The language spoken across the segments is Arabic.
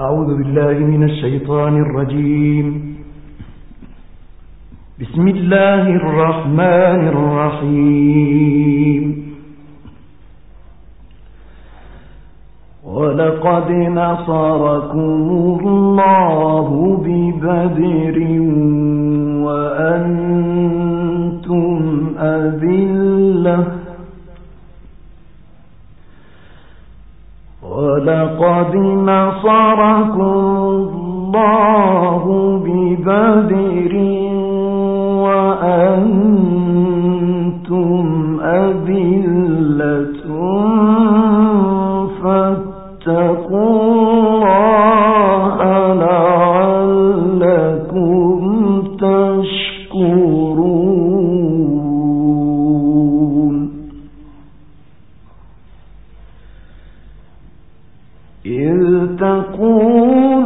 أعوذ بالله من الشيطان الرجيم. بسم الله الرحمن الرحيم. ولقد نصركم الله ببدر وأنتم أذلة. ولقد نصركم الله ببدر وأنتم أذلة إذ تقول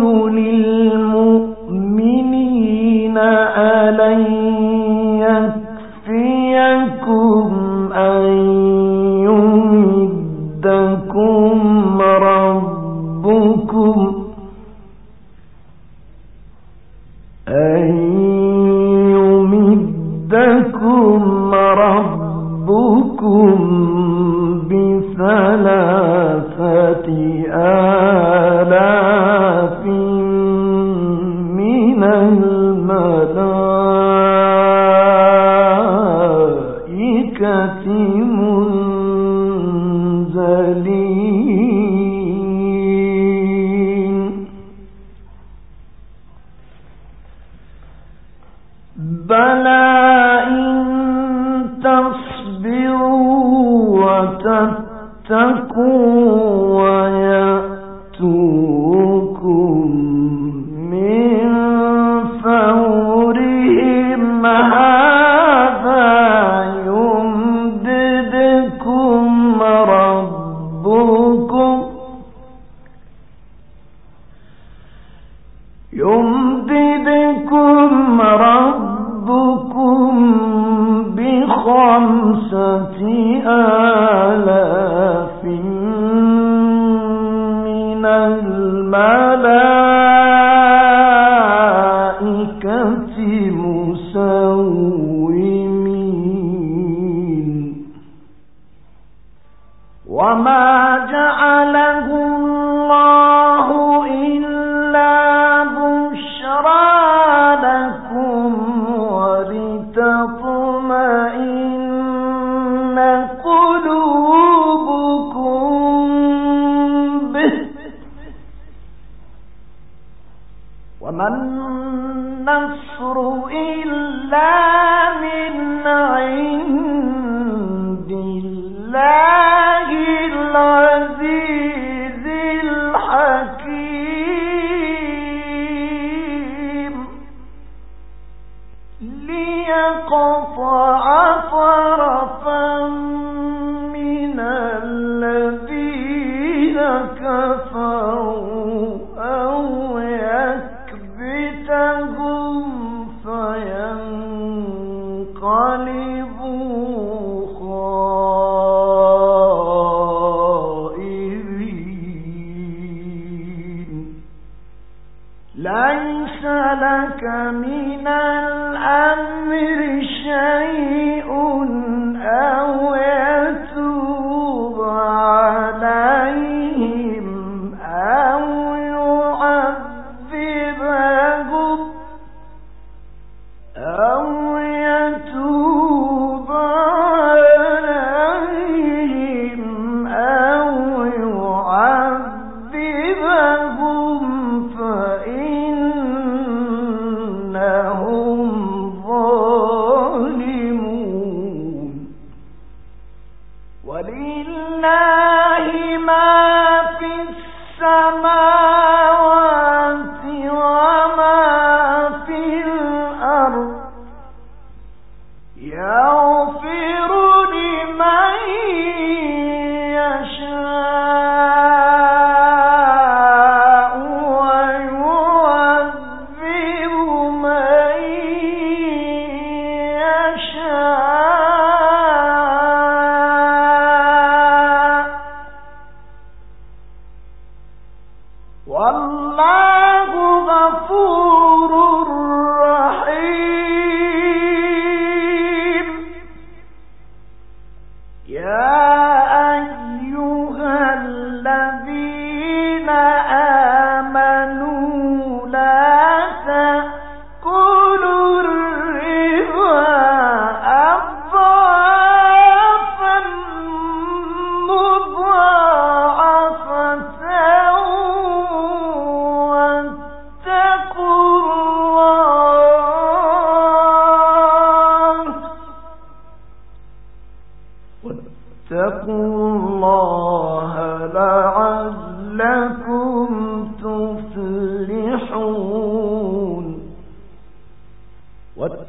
تَكُونَ متقين لك من الأمر شيء.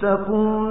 تكن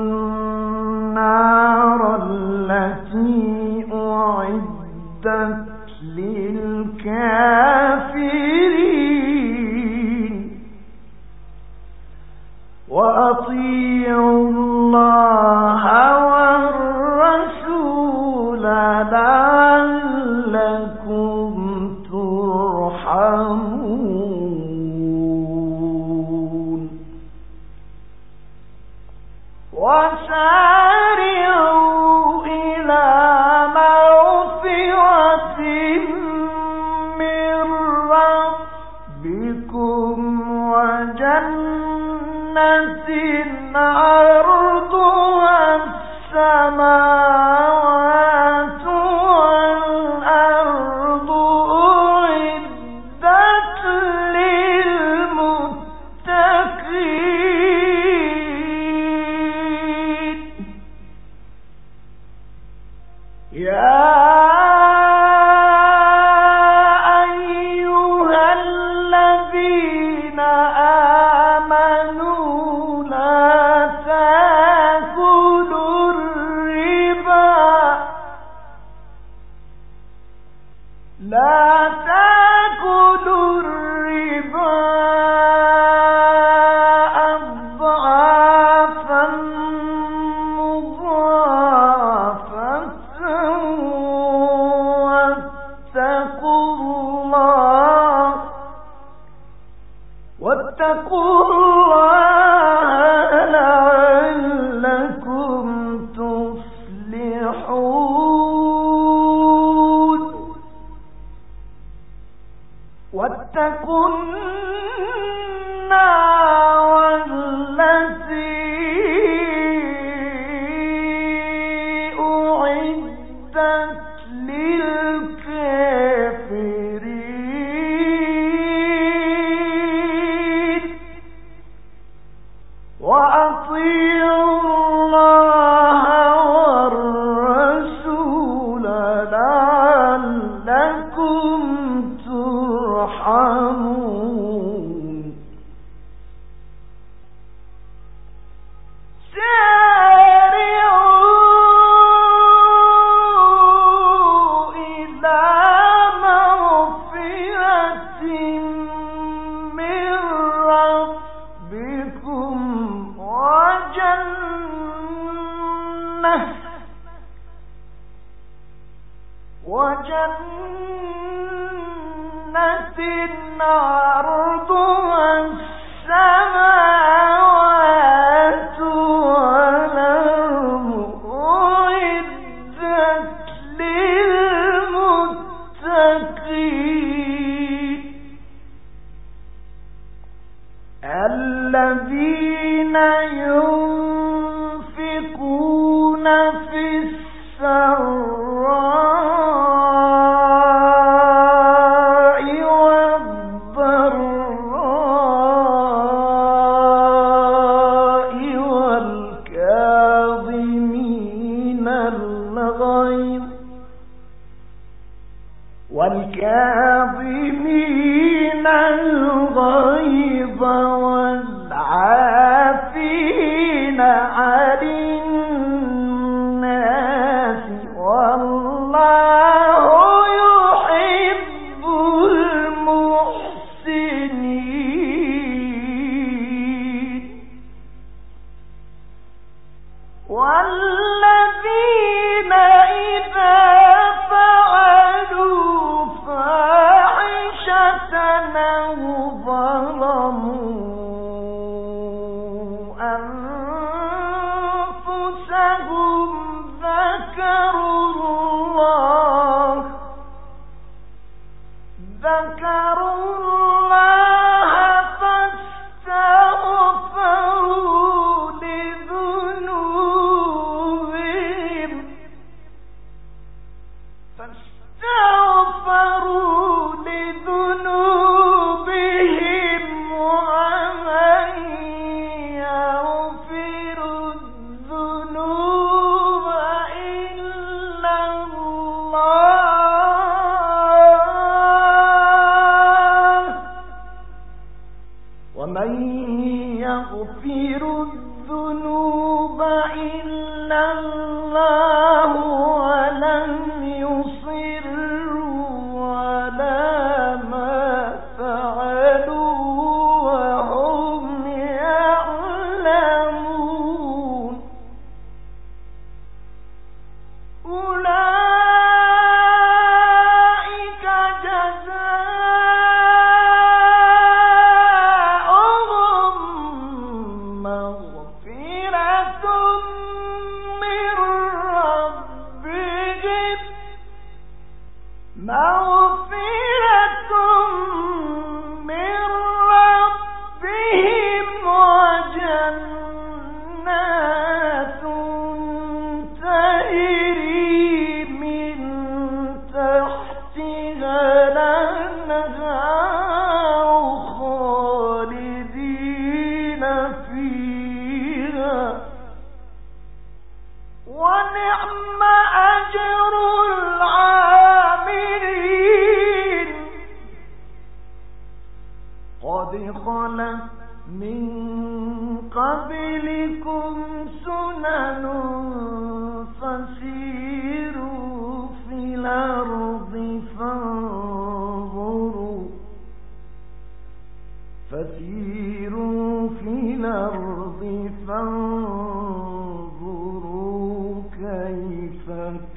كنتم فعلوا فاحشة ما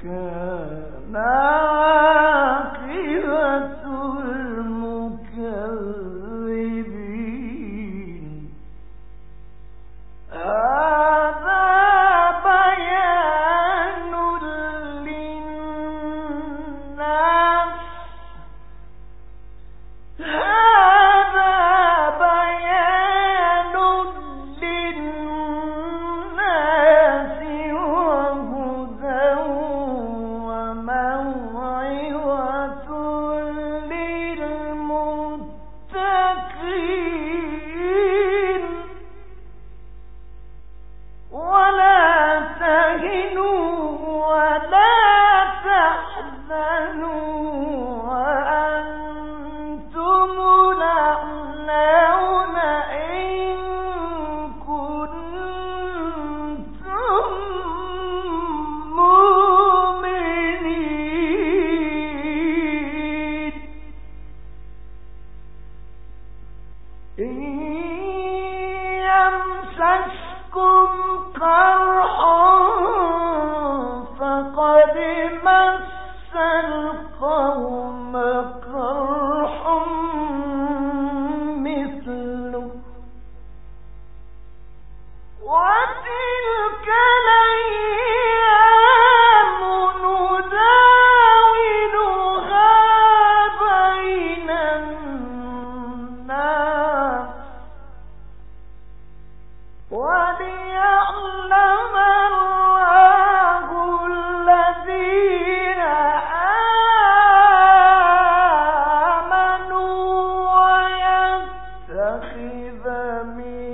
كان الذين آمنوا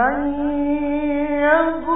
في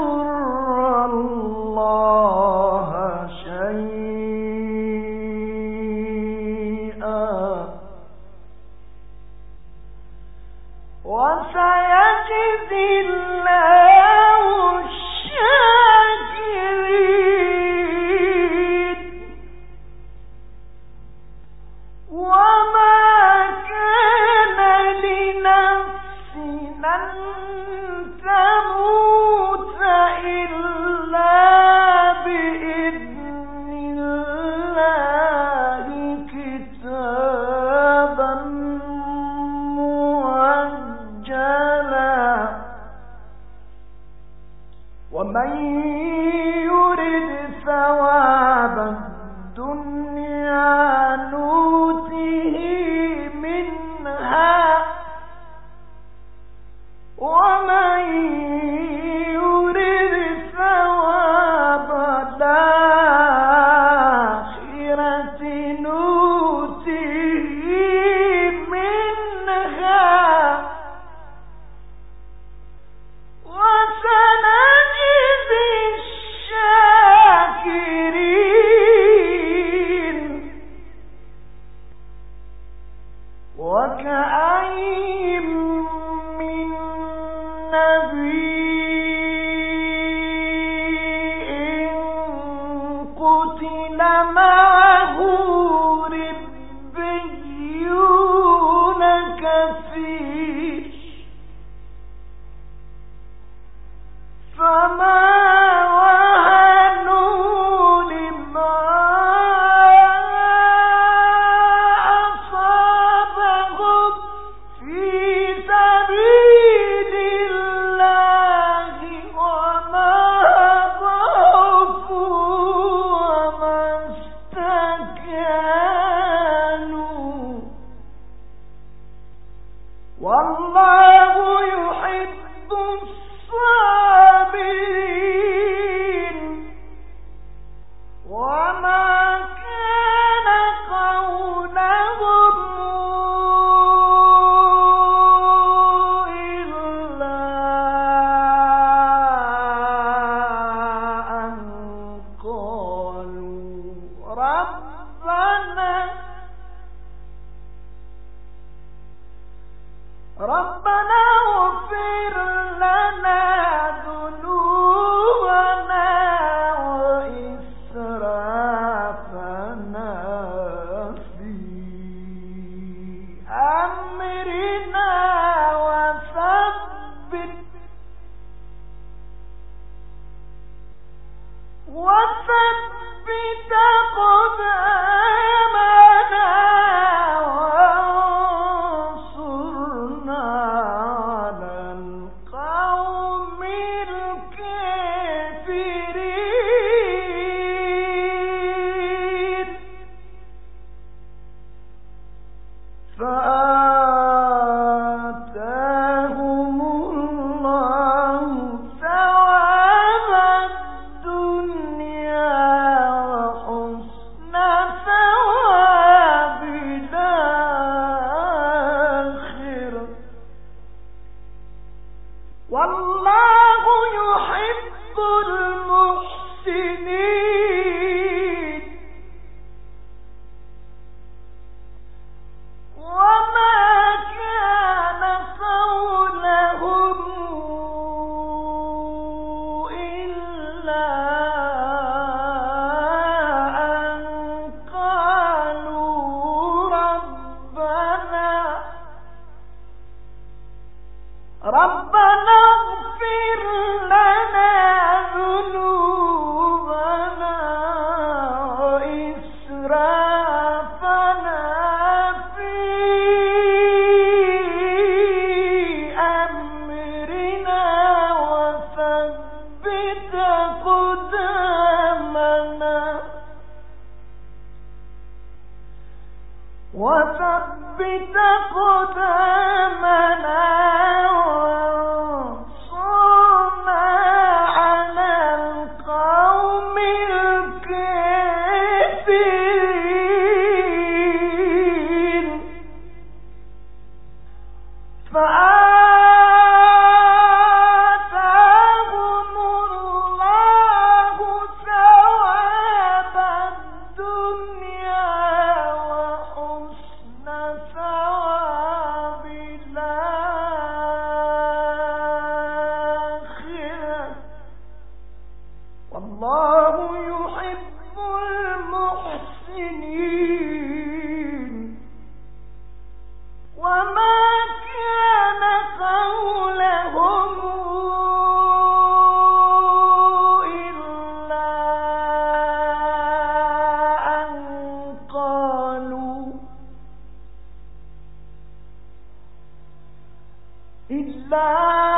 إِلَّا